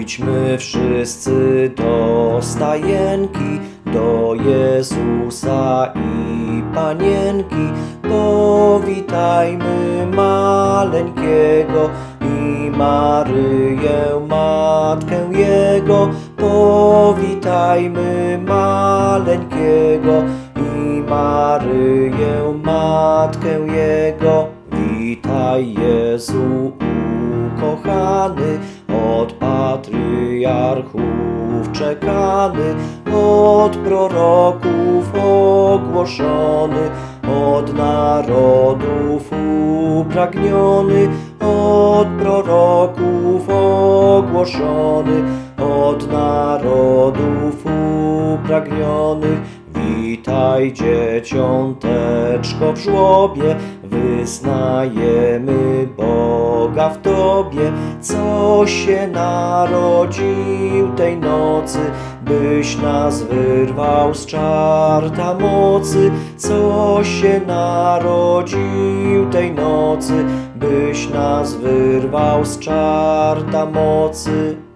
Idźmy wszyscy do stajenki, do Jezusa i Panienki. Powitajmy maleńkiego i Maryję, Matkę Jego. Powitajmy maleńkiego i Maryję, Matkę Jego. Witaj Jezu ukochany, od patriarchów czekany, od proroków ogłoszony, od narodów upragniony, od proroków ogłoszony, od narodów upragnionych. Witaj dzieciąteczko w żłobie, wyznajemy Boga w Tobie, co się narodził tej nocy, byś nas wyrwał z czarta mocy, co się narodził tej nocy, byś nas wyrwał z czarta mocy.